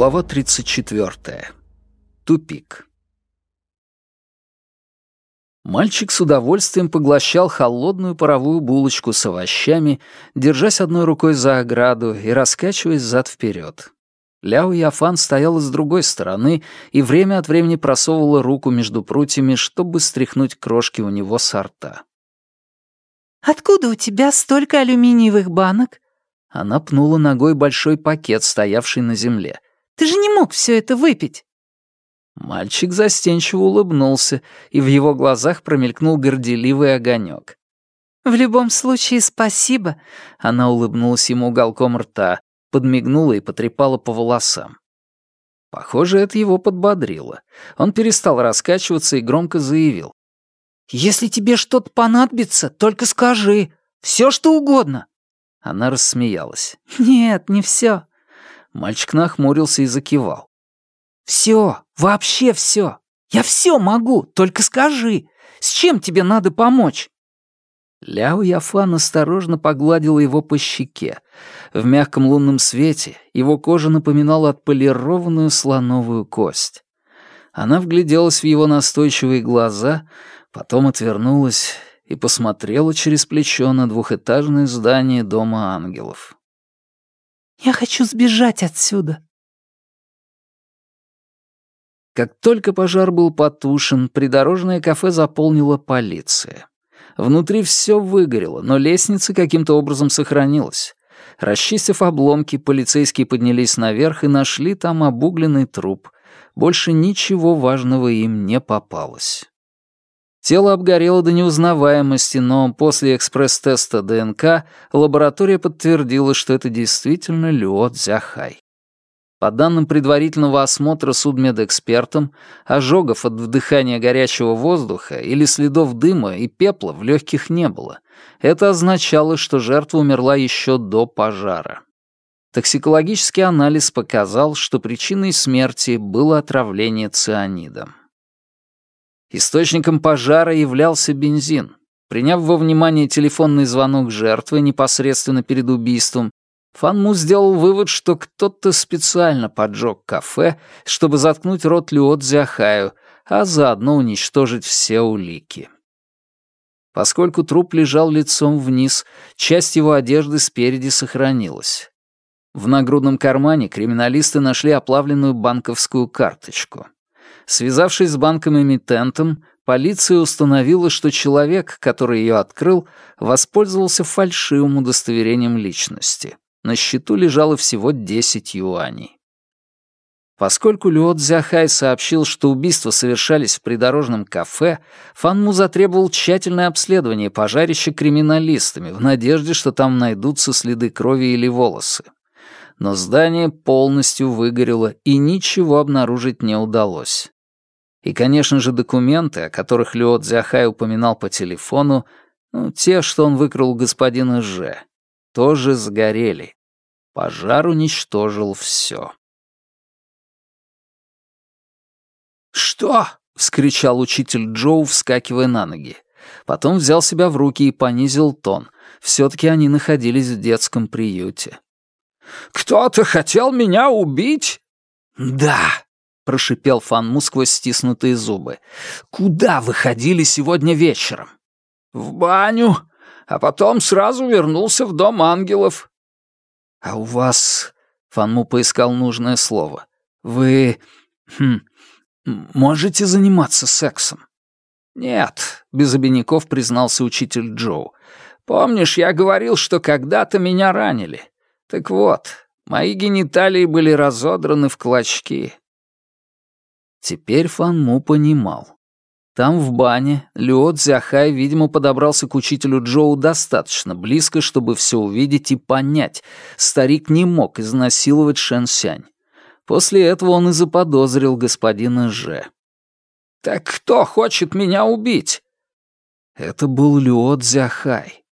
Глава 34. Тупик. Мальчик с удовольствием поглощал холодную паровую булочку с овощами, держась одной рукой за ограду и раскачиваясь зад-вперед. Ляо Яфан стояла с другой стороны и время от времени просовывала руку между прутьями, чтобы стряхнуть крошки у него со рта. «Откуда у тебя столько алюминиевых банок?» Она пнула ногой большой пакет, стоявший на земле. «Ты же не мог все это выпить!» Мальчик застенчиво улыбнулся, и в его глазах промелькнул горделивый огонек. «В любом случае, спасибо!» Она улыбнулась ему уголком рта, подмигнула и потрепала по волосам. Похоже, это его подбодрило. Он перестал раскачиваться и громко заявил. «Если тебе что-то понадобится, только скажи. Все, что угодно». Она рассмеялась. «Нет, не все. Мальчик нахмурился и закивал. «Все, вообще все. Я все могу, только скажи. С чем тебе надо помочь?» Ляо Яфан осторожно погладила его по щеке. В мягком лунном свете его кожа напоминала отполированную слоновую кость. Она вгляделась в его настойчивые глаза, потом отвернулась и посмотрела через плечо на двухэтажное здание Дома ангелов. «Я хочу сбежать отсюда», как только пожар был потушен, придорожное кафе заполнила полиция. Внутри все выгорело, но лестница каким-то образом сохранилась. Расчистив обломки, полицейские поднялись наверх и нашли там обугленный труп. Больше ничего важного им не попалось. Тело обгорело до неузнаваемости, но после экспресс-теста ДНК лаборатория подтвердила, что это действительно Люо Цзяхай. По данным предварительного осмотра судмедэкспертом, ожогов от вдыхания горячего воздуха или следов дыма и пепла в легких не было. Это означало, что жертва умерла еще до пожара. Токсикологический анализ показал, что причиной смерти было отравление цианидом. Источником пожара являлся бензин. Приняв во внимание телефонный звонок жертвы непосредственно перед убийством, Фанму сделал вывод, что кто-то специально поджег кафе, чтобы заткнуть рот Люо Дзяхаю, а заодно уничтожить все улики. Поскольку труп лежал лицом вниз, часть его одежды спереди сохранилась. В нагрудном кармане криминалисты нашли оплавленную банковскую карточку. Связавшись с банком-эмитентом, полиция установила, что человек, который ее открыл, воспользовался фальшивым удостоверением личности. На счету лежало всего 10 юаней. Поскольку Люо Цзяхай сообщил, что убийства совершались в придорожном кафе, Фанму затребовал тщательное обследование пожарища криминалистами в надежде, что там найдутся следы крови или волосы. Но здание полностью выгорело, и ничего обнаружить не удалось. И, конечно же, документы, о которых Люо Цзяхай упоминал по телефону, ну, те, что он выкрал у господина Ж, тоже сгорели. Пожар уничтожил все. «Что?» — вскричал учитель Джоу, вскакивая на ноги. Потом взял себя в руки и понизил тон. Все-таки они находились в детском приюте. «Кто-то хотел меня убить?» «Да», — прошипел Фанму сквозь стиснутые зубы. «Куда вы ходили сегодня вечером?» «В баню а потом сразу вернулся в дом ангелов». «А у вас...» — Фанму поискал нужное слово. «Вы... Хм, можете заниматься сексом?» «Нет», — без обиняков признался учитель Джоу. «Помнишь, я говорил, что когда-то меня ранили? Так вот, мои гениталии были разодраны в клочки». Теперь Фанму понимал. Там, в бане, Люо Цзяхай, видимо, подобрался к учителю Джоу достаточно близко, чтобы все увидеть и понять. Старик не мог изнасиловать Шэн Сянь. После этого он и заподозрил господина Ж. «Так кто хочет меня убить?» Это был Люо Цзяхай.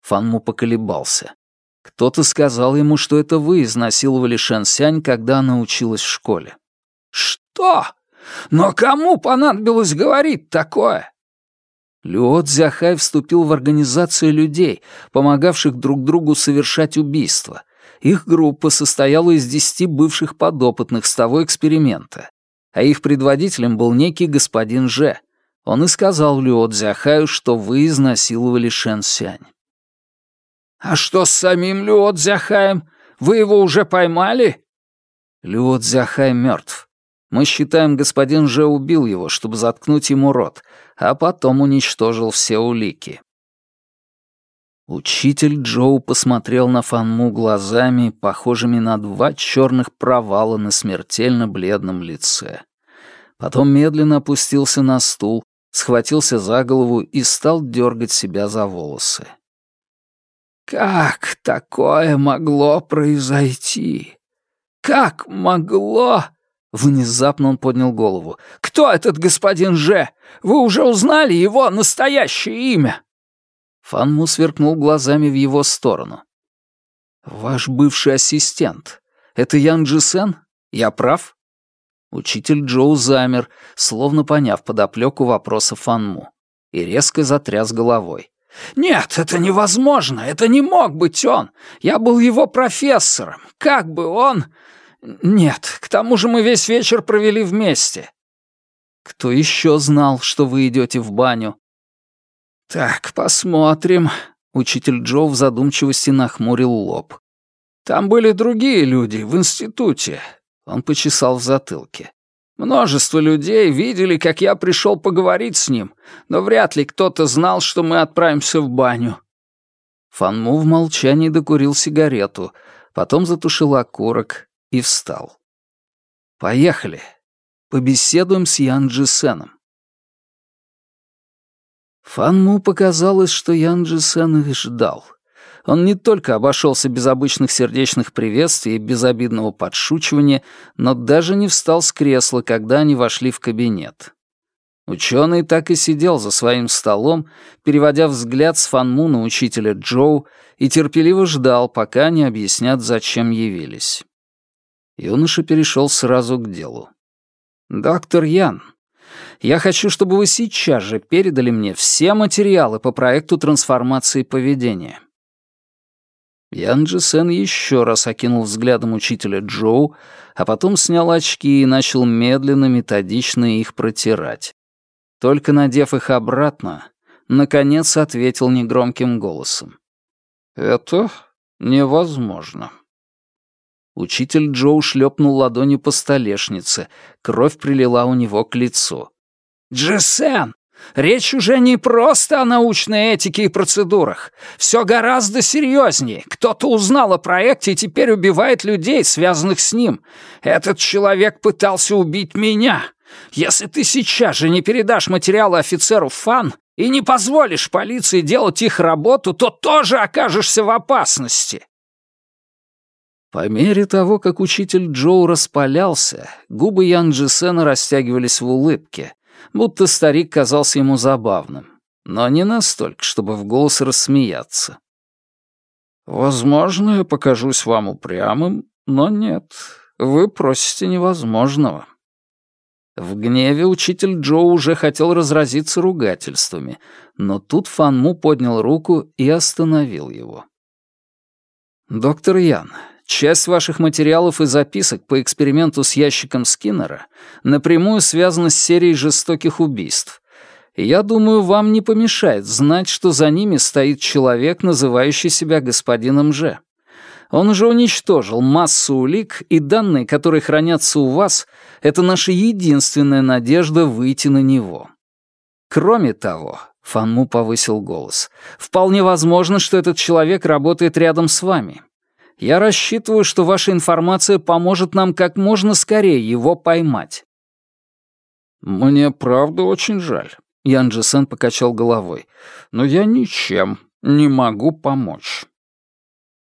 Фанму поколебался. Кто-то сказал ему, что это вы изнасиловали Шэн Сянь, когда она училась в школе. «Что?» Но кому понадобилось говорить такое? Люо Цзяхай вступил в организацию людей, помогавших друг другу совершать убийства, Их группа состояла из десяти бывших подопытных с того эксперимента, а их предводителем был некий господин Же. Он и сказал Люо Цзяхаю, что вы изнасиловали Шэн Сянь. «А что с самим Люо Цзяхаем? Вы его уже поймали?» Люо Цзяхай мертв. Мы считаем, господин Же убил его, чтобы заткнуть ему рот, а потом уничтожил все улики. Учитель Джоу посмотрел на Фанму глазами, похожими на два черных провала на смертельно бледном лице. Потом медленно опустился на стул, схватился за голову и стал дергать себя за волосы. «Как такое могло произойти? Как могло?» Внезапно он поднял голову. «Кто этот господин Же? Вы уже узнали его настоящее имя?» Фанму сверкнул глазами в его сторону. «Ваш бывший ассистент. Это Ян Джисен? Я прав?» Учитель Джоу замер, словно поняв подоплеку вопроса Фанму, и резко затряс головой. «Нет, это невозможно! Это не мог быть он! Я был его профессором! Как бы он...» «Нет, к тому же мы весь вечер провели вместе». «Кто еще знал, что вы идете в баню?» «Так, посмотрим». Учитель Джо в задумчивости нахмурил лоб. «Там были другие люди в институте». Он почесал в затылке. «Множество людей видели, как я пришел поговорить с ним, но вряд ли кто-то знал, что мы отправимся в баню». Фанму в молчании докурил сигарету, потом затушил окурок и встал. «Поехали. Побеседуем с Ян Джисеном. Фанму показалось, что Ян Джисен их ждал. Он не только обошелся без обычных сердечных приветствий и безобидного подшучивания, но даже не встал с кресла, когда они вошли в кабинет. Ученый так и сидел за своим столом, переводя взгляд с Фанму на учителя Джоу и терпеливо ждал, пока они объяснят, зачем явились. Юноша перешел сразу к делу. «Доктор Ян, я хочу, чтобы вы сейчас же передали мне все материалы по проекту трансформации поведения». Ян Джисен еще раз окинул взглядом учителя Джоу, а потом снял очки и начал медленно, методично их протирать. Только надев их обратно, наконец ответил негромким голосом. «Это невозможно». Учитель Джоу шлепнул ладонью по столешнице, кровь прилила у него к лицу. «Джесен, речь уже не просто о научной этике и процедурах. Все гораздо серьезнее. Кто-то узнал о проекте и теперь убивает людей, связанных с ним. Этот человек пытался убить меня. Если ты сейчас же не передашь материалы офицеру Фан и не позволишь полиции делать их работу, то тоже окажешься в опасности». По мере того, как учитель Джоу распалялся, губы Ян Джисена растягивались в улыбке, будто старик казался ему забавным, но не настолько, чтобы в голос рассмеяться. «Возможно, я покажусь вам упрямым, но нет, вы просите невозможного». В гневе учитель Джоу уже хотел разразиться ругательствами, но тут Фанму поднял руку и остановил его. «Доктор Ян, Часть ваших материалов и записок по эксперименту с ящиком Скиннера напрямую связана с серией жестоких убийств. Я думаю, вам не помешает знать, что за ними стоит человек, называющий себя господином Ж. Он уже уничтожил массу улик, и данные, которые хранятся у вас, это наша единственная надежда выйти на него. Кроме того, Фанму повысил голос, вполне возможно, что этот человек работает рядом с вами. Я рассчитываю, что ваша информация поможет нам как можно скорее его поймать». «Мне правда очень жаль», — Ян Джесен покачал головой. «Но я ничем не могу помочь».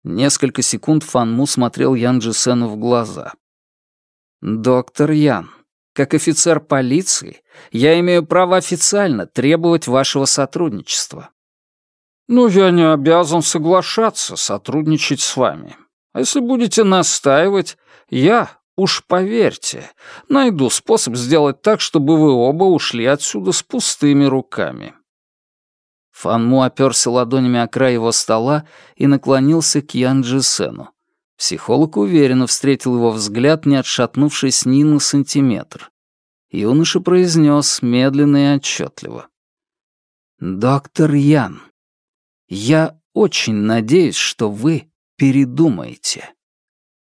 Несколько секунд Фанму смотрел Ян Джесену в глаза. «Доктор Ян, как офицер полиции, я имею право официально требовать вашего сотрудничества. «Ну, я не обязан соглашаться сотрудничать с вами. А если будете настаивать, я, уж поверьте, найду способ сделать так, чтобы вы оба ушли отсюда с пустыми руками». Фанму оперся ладонями о край его стола и наклонился к Ян Джисену. Психолог уверенно встретил его взгляд, не отшатнувшись ни на сантиметр. Юноша произнес медленно и отчетливо. «Доктор Ян, я очень надеюсь, что вы передумаете».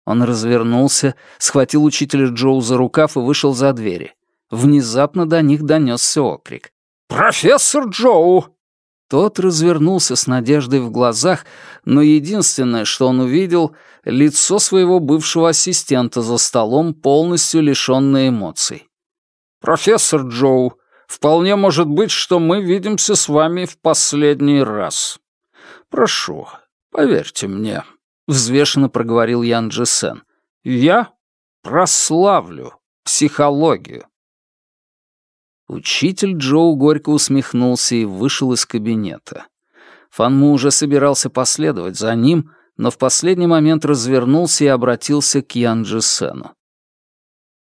Он развернулся, схватил учителя Джоу за рукав и вышел за двери. Внезапно до них донесся окрик. «Профессор Джоу!» Тот развернулся с надеждой в глазах, но единственное, что он увидел, — лицо своего бывшего ассистента за столом, полностью лишённое эмоций. «Профессор Джоу, вполне может быть, что мы видимся с вами в последний раз. Прошу, поверьте мне», — взвешенно проговорил Ян Джесен. «Я прославлю психологию». Учитель Джоу горько усмехнулся и вышел из кабинета. Фанму уже собирался последовать за ним, но в последний момент развернулся и обратился к Ян Джисену.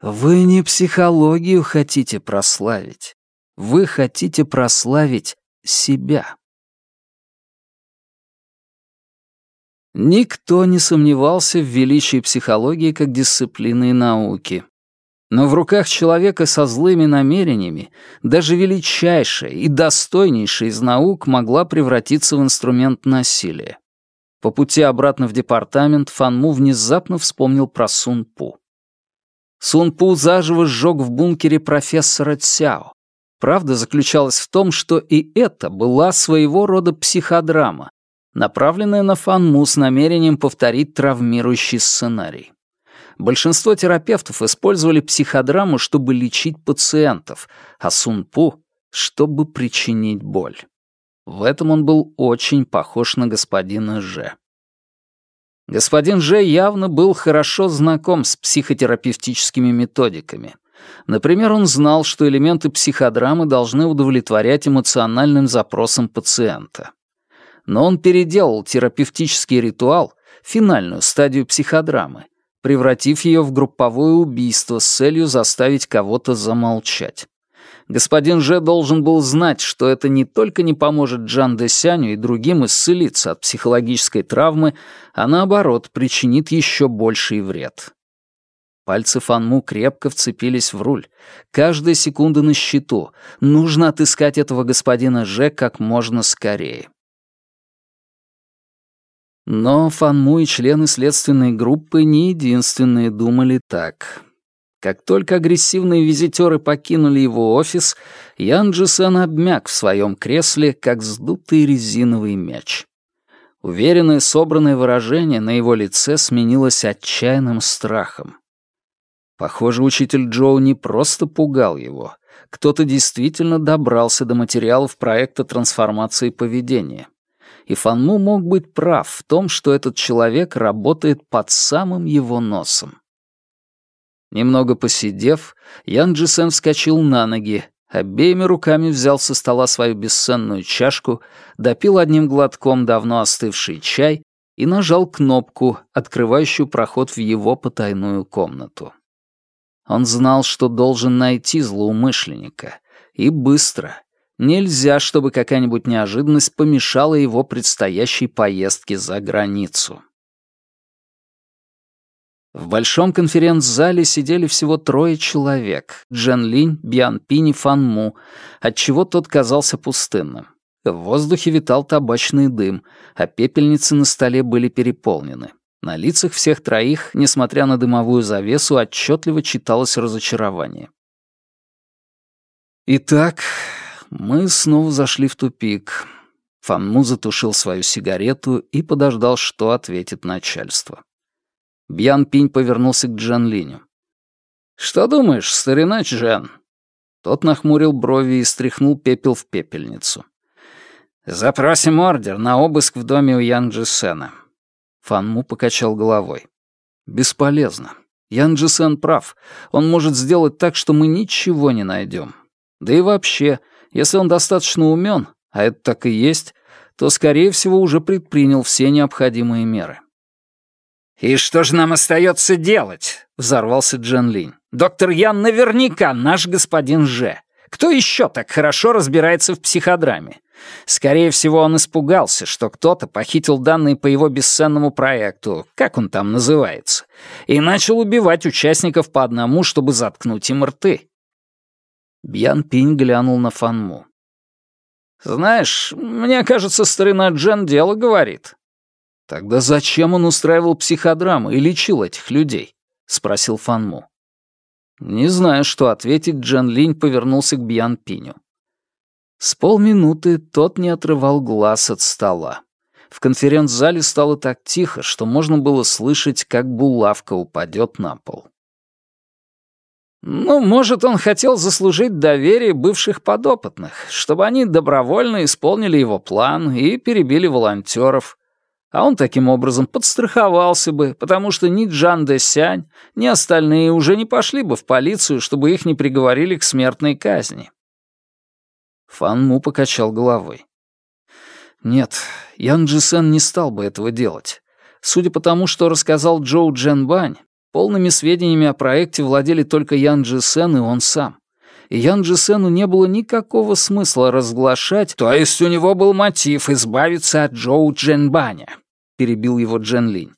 «Вы не психологию хотите прославить. Вы хотите прославить себя». Никто не сомневался в величии психологии как дисциплины и науки. Но в руках человека со злыми намерениями даже величайшая и достойнейшая из наук могла превратиться в инструмент насилия. По пути обратно в департамент Фанму внезапно вспомнил про Сун Пу. Сун Пу заживо сжег в бункере профессора Цяо. Правда заключалась в том, что и это была своего рода психодрама, направленная на Фанму с намерением повторить травмирующий сценарий. Большинство терапевтов использовали психодраму, чтобы лечить пациентов, а сунпу — чтобы причинить боль. В этом он был очень похож на господина Ж. Господин Ж явно был хорошо знаком с психотерапевтическими методиками. Например, он знал, что элементы психодрамы должны удовлетворять эмоциональным запросам пациента. Но он переделал терапевтический ритуал, финальную стадию психодрамы, превратив ее в групповое убийство с целью заставить кого-то замолчать. Господин Же должен был знать, что это не только не поможет Джан Десяню и другим исцелиться от психологической травмы, а наоборот, причинит еще больший вред. Пальцы Фанму крепко вцепились в руль. Каждая секунда на счету. Нужно отыскать этого господина Же как можно скорее. Но Фанму и члены следственной группы не единственные думали так. Как только агрессивные визитеры покинули его офис, Ян Джисэн обмяк в своем кресле, как сдутый резиновый мяч. Уверенное собранное выражение на его лице сменилось отчаянным страхом. Похоже, учитель Джоу не просто пугал его. Кто-то действительно добрался до материалов проекта трансформации поведения и Фанму мог быть прав в том, что этот человек работает под самым его носом. Немного посидев, Ян Джисен вскочил на ноги, обеими руками взял со стола свою бесценную чашку, допил одним глотком давно остывший чай и нажал кнопку, открывающую проход в его потайную комнату. Он знал, что должен найти злоумышленника, и быстро, Нельзя, чтобы какая-нибудь неожиданность помешала его предстоящей поездке за границу. В большом конференц-зале сидели всего трое человек — Джен Линь, Бьян Пинь и Фан Му, отчего тот казался пустынным. В воздухе витал табачный дым, а пепельницы на столе были переполнены. На лицах всех троих, несмотря на дымовую завесу, отчетливо читалось разочарование. Итак, мы снова зашли в тупик. Фанму затушил свою сигарету и подождал, что ответит начальство. Бьян Пинь повернулся к Джан Линю. «Что думаешь, старина Джан?» Тот нахмурил брови и стряхнул пепел в пепельницу. «Запросим ордер на обыск в доме у Ян Джисена». Фанму покачал головой. «Бесполезно. Ян Джисен прав. Он может сделать так, что мы ничего не найдем. Да и вообще, если он достаточно умен, а это так и есть, то, скорее всего, уже предпринял все необходимые меры. «И что же нам остается делать?» — взорвался Джен Линь. «Доктор Ян наверняка наш господин Ж. Кто еще так хорошо разбирается в психодраме? Скорее всего, он испугался, что кто-то похитил данные по его бесценному проекту, как он там называется, и начал убивать участников по одному, чтобы заткнуть им рты. Бьян Пинь глянул на Фанму. «Знаешь, мне кажется, старина Джен дело говорит». «Тогда зачем он устраивал психодрамы и лечил этих людей?» — спросил Фанму. Не зная, что ответить, Джен Линь повернулся к Бьян Пиню. С полминуты тот не отрывал глаз от стола. В конференц-зале стало так тихо, что можно было слышать, как булавка упадет на пол. Ну, может, он хотел заслужить доверие бывших подопытных, чтобы они добровольно исполнили его план и перебили волонтеров. А он таким образом подстраховался бы, потому что ни Джан де Сянь, ни остальные уже не пошли бы в полицию, чтобы их не приговорили к смертной казни. Фан Му покачал головой. Нет, Ян Джисен не стал бы этого делать. Судя по тому, что рассказал Джоу Джен Бань, полными сведениями о проекте владели только Ян Джисен и он сам. И Ян Джисену не было никакого смысла разглашать, то есть у него был мотив избавиться от Джоу Джен Баня. Перебил его Джен Линь.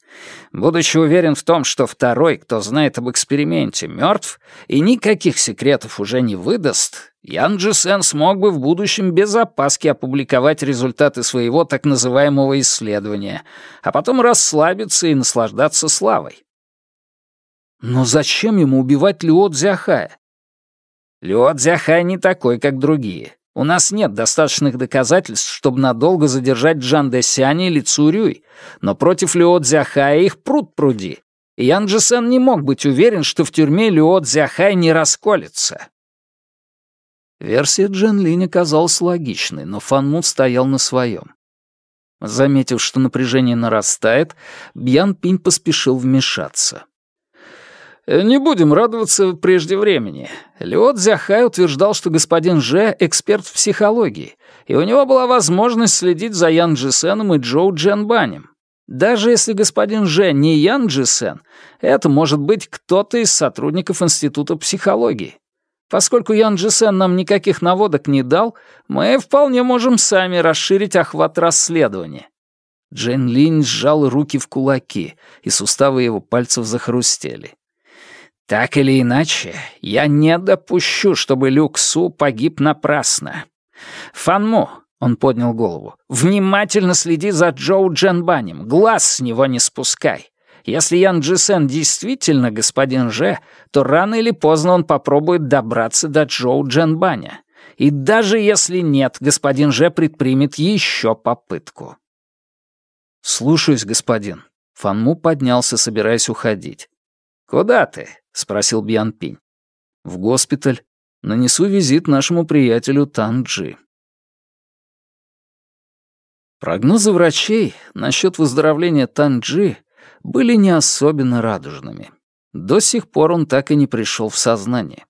Будучи уверен в том, что второй, кто знает об эксперименте, мертв и никаких секретов уже не выдаст, Ян Джисен смог бы в будущем без опаски опубликовать результаты своего так называемого исследования, а потом расслабиться и наслаждаться славой. Но зачем ему убивать Люо Дзяхая? Люо Дзяхай не такой, как другие. У нас нет достаточных доказательств, чтобы надолго задержать Джан Дэсяня или Цурюй, но против Люо Дзяхая их пруд пруди. И Ян Джисен не мог быть уверен, что в тюрьме Люо Дзяхай не расколется. Версия Джен Линь оказалась логичной, но Фан Му стоял на своем. Заметив, что напряжение нарастает, Бьян Пинь поспешил вмешаться. «Не будем радоваться прежде времени. Лео Дзяхай утверждал, что господин Же — эксперт в психологии, и у него была возможность следить за Ян Джисеном и Джоу Дженбанем. Даже если господин Же не Ян Джисен, это может быть кто-то из сотрудников Института психологии. Поскольку Ян Джисен нам никаких наводок не дал, мы вполне можем сами расширить охват расследования». Джейн Линь сжал руки в кулаки, и суставы его пальцев захрустели. Так или иначе, я не допущу, чтобы Люк Су погиб напрасно. Фанму, он поднял голову, внимательно следи за Джоу Джанбанем, глаз с него не спускай. Если Ян Джисен действительно господин Же, то рано или поздно он попробует добраться до Джоу Джанбаня. И даже если нет, господин Же предпримет еще попытку. «Слушаюсь, господин». Фанму поднялся, собираясь уходить. «Куда ты?» — спросил Бьян Пинь. «В госпиталь. Нанесу визит нашему приятелю Танджи». Прогнозы врачей насчет выздоровления Танджи были не особенно радужными. До сих пор он так и не пришел в сознание.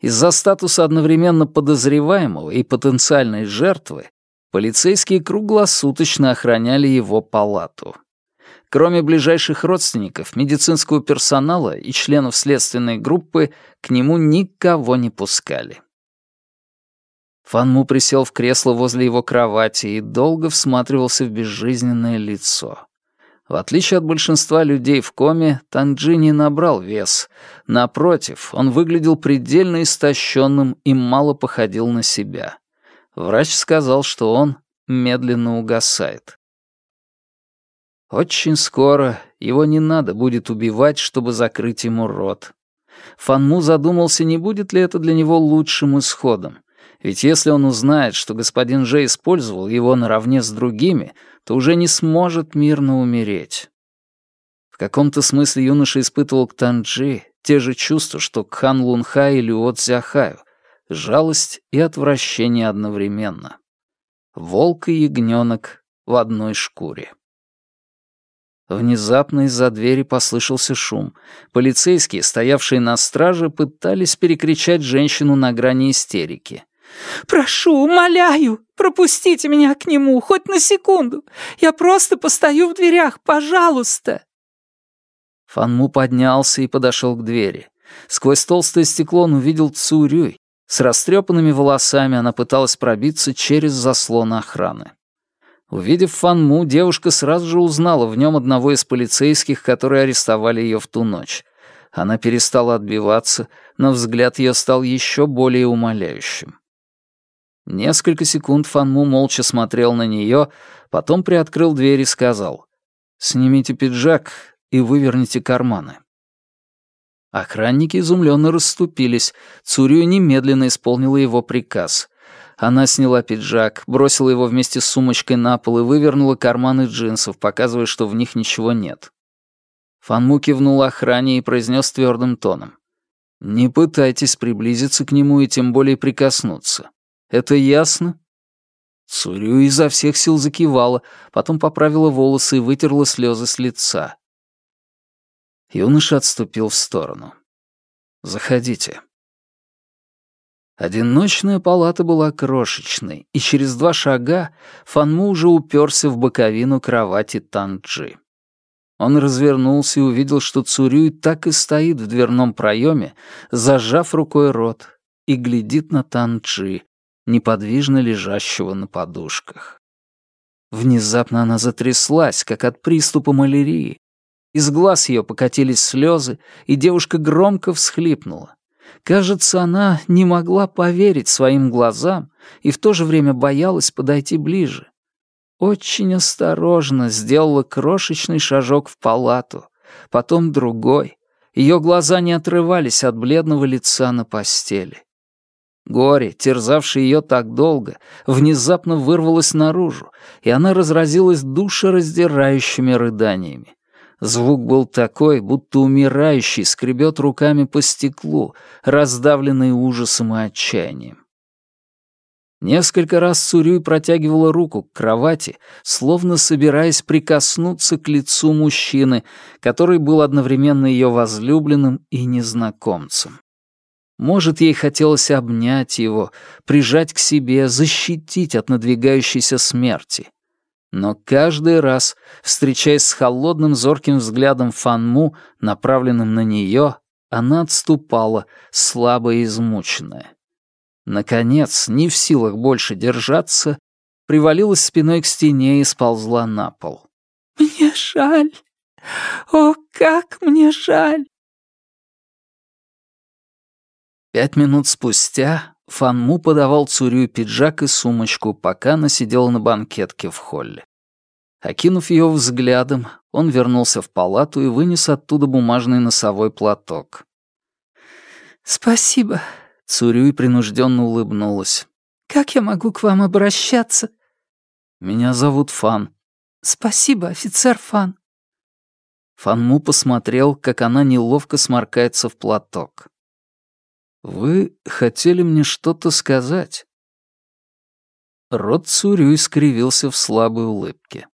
Из-за статуса одновременно подозреваемого и потенциальной жертвы полицейские круглосуточно охраняли его палату. Кроме ближайших родственников, медицинского персонала и членов следственной группы, к нему никого не пускали. Фанму присел в кресло возле его кровати и долго всматривался в безжизненное лицо. В отличие от большинства людей в коме, Танджи не набрал вес. Напротив, он выглядел предельно истощенным и мало походил на себя. Врач сказал, что он медленно угасает. Очень скоро его не надо будет убивать, чтобы закрыть ему рот. Фанму задумался, не будет ли это для него лучшим исходом. Ведь если он узнает, что господин Же использовал его наравне с другими, то уже не сможет мирно умереть. В каком-то смысле юноша испытывал к Танджи те же чувства, что к Хан Лунха или От Зяхаю, жалость и отвращение одновременно. Волк и ягненок в одной шкуре. Внезапно из-за двери послышался шум. Полицейские, стоявшие на страже, пытались перекричать женщину на грани истерики. «Прошу, умоляю, пропустите меня к нему, хоть на секунду. Я просто постою в дверях, пожалуйста!» Фанму поднялся и подошел к двери. Сквозь толстое стекло он увидел Цурюй. С растрепанными волосами она пыталась пробиться через заслон охраны. Увидев Фанму, девушка сразу же узнала в нем одного из полицейских, которые арестовали ее в ту ночь. Она перестала отбиваться, но взгляд ее стал еще более умоляющим. Несколько секунд Фанму молча смотрел на нее, потом приоткрыл дверь и сказал «Снимите пиджак и выверните карманы». Охранники изумленно расступились. Цурию немедленно исполнила его приказ. Она сняла пиджак, бросила его вместе с сумочкой на пол и вывернула карманы джинсов, показывая, что в них ничего нет. Фанму кивнул охране и произнес твердым тоном. «Не пытайтесь приблизиться к нему и тем более прикоснуться. Это ясно?» Цурю изо всех сил закивала, потом поправила волосы и вытерла слезы с лица. Юноша отступил в сторону. «Заходите». Одиночная палата была крошечной, и через два шага Фанму уже уперся в боковину кровати Танджи. Он развернулся и увидел, что Цурюй так и стоит в дверном проеме, зажав рукой рот, и глядит на Танджи, неподвижно лежащего на подушках. Внезапно она затряслась, как от приступа малярии. Из глаз ее покатились слезы, и девушка громко всхлипнула. Кажется, она не могла поверить своим глазам и в то же время боялась подойти ближе. Очень осторожно сделала крошечный шажок в палату, потом другой. Ее глаза не отрывались от бледного лица на постели. Горе, терзавшее ее так долго, внезапно вырвалось наружу, и она разразилась душераздирающими рыданиями. Звук был такой, будто умирающий скребет руками по стеклу, раздавленный ужасом и отчаянием. Несколько раз Цурюй протягивала руку к кровати, словно собираясь прикоснуться к лицу мужчины, который был одновременно ее возлюбленным и незнакомцем. Может, ей хотелось обнять его, прижать к себе, защитить от надвигающейся смерти. Но каждый раз, встречаясь с холодным зорким взглядом Фанму, направленным на нее, она отступала, слабо и измученная. Наконец, не в силах больше держаться, привалилась спиной к стене и сползла на пол. «Мне жаль! О, как мне жаль!» Пять минут спустя Фанму подавал Цурю пиджак и сумочку, пока она сидела на банкетке в холле. Окинув ее взглядом, он вернулся в палату и вынес оттуда бумажный носовой платок. «Спасибо», — Цурюй принужденно улыбнулась. «Как я могу к вам обращаться?» «Меня зовут Фан». «Спасибо, офицер Фан». Фанму посмотрел, как она неловко сморкается в платок. «Вы хотели мне что-то сказать?» Рот Цурю искривился в слабой улыбке.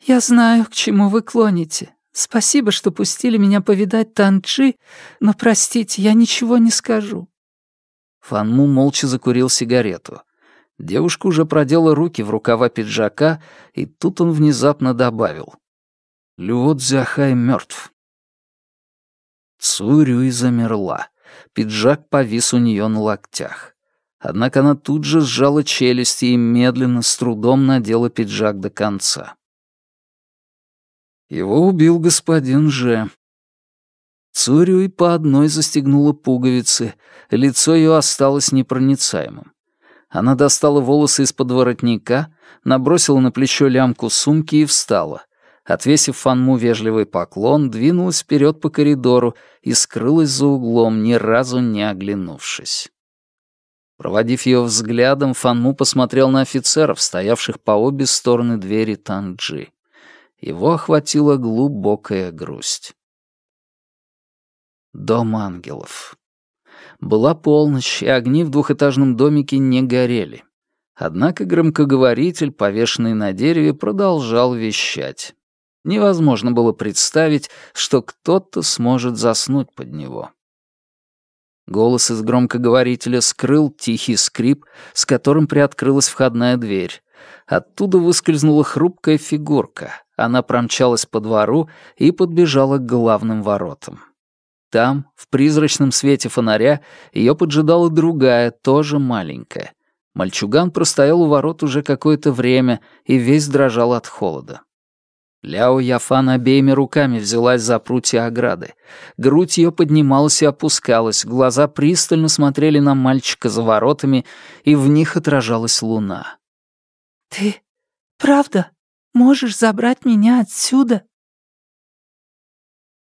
«Я знаю, к чему вы клоните. Спасибо, что пустили меня повидать Танчи, но, простите, я ничего не скажу». Фанму молча закурил сигарету. Девушка уже продела руки в рукава пиджака, и тут он внезапно добавил. «Люот Дзяхай мертв». Цурюй замерла. Пиджак повис у нее на локтях. Однако она тут же сжала челюсти и медленно, с трудом надела пиджак до конца. Его убил господин Же. Цурюй по одной застегнула пуговицы, лицо ее осталось непроницаемым. Она достала волосы из-под воротника, набросила на плечо лямку сумки и встала. Отвесив Фанму вежливый поклон, двинулась вперед по коридору и скрылась за углом, ни разу не оглянувшись. Проводив ее взглядом, Фанму посмотрел на офицеров, стоявших по обе стороны двери Танджи. Его охватила глубокая грусть. Дом ангелов. Была полночь, и огни в двухэтажном домике не горели. Однако громкоговоритель, повешенный на дереве, продолжал вещать. Невозможно было представить, что кто-то сможет заснуть под него. Голос из громкоговорителя скрыл тихий скрип, с которым приоткрылась входная дверь. Оттуда выскользнула хрупкая фигурка. Она промчалась по двору и подбежала к главным воротам. Там, в призрачном свете фонаря, ее поджидала другая, тоже маленькая. Мальчуган простоял у ворот уже какое-то время и весь дрожал от холода. Ляо Яфан обеими руками взялась за прутья ограды. Грудь ее поднималась и опускалась, глаза пристально смотрели на мальчика за воротами, и в них отражалась луна. «Ты правда можешь забрать меня отсюда?»